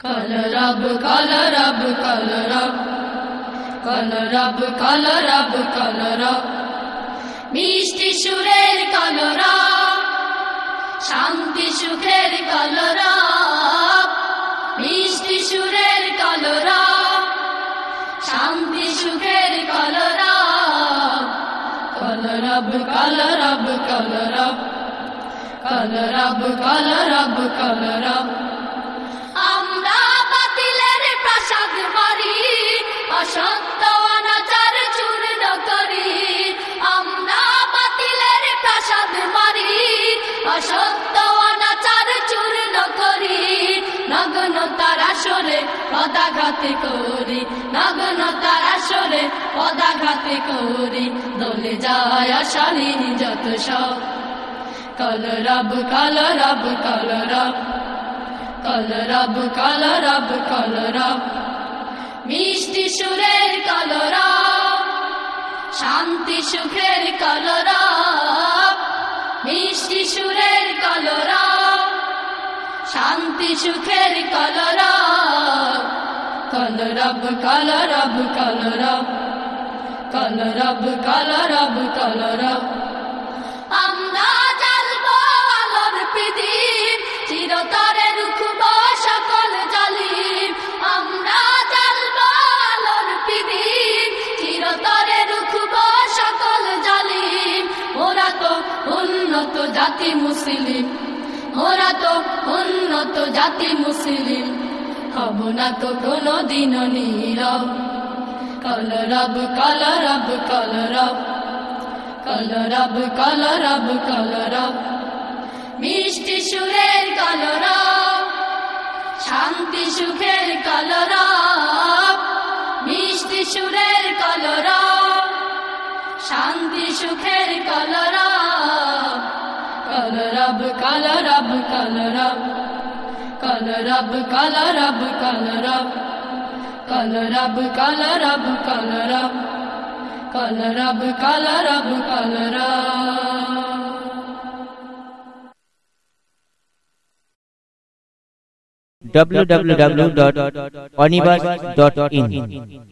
কলরব কলরব কলরব কলরব কলরব কলরব মিষ্টি সুরের কলরব শান্তি সুখের কলরব মিষ্টি সুরের কলরব শান্তি সুখের কলরব কলরব কলরব কলরব কলরব কলরব কলরব অসত্য অনাচার চূর্ণ করি। নগ্ন তার পদাঘাতে করি। নগ্ন তার পদাঘাতে করি। দলে যায় আশালীন যত সব। কল রব কল রব কল রব কল রব কল রব কল রব মিষ্টি সুরের কল রব শান্তি সুখের কল রব মিষ্টি সুরের কলরা শান্তি সুখের কলরা কলরব কলরব কলরব কলরব কলরব কলরব উন্নত জাতি মুসলিম। ওরা তো উন্নত জাতি মুসলিম। হব না তো কোনো দিন নীরব। কলরব কলরব কল রব কলরব কলরব মিষ্টি সুরের কলরব শান্তি সুখের কলরব মিষ্টি সুরের কল রব কল রব কল রব কল রব কল রব কল রব কল রব কল রব কল রব কল রব কল রব কল রব www.onibus.in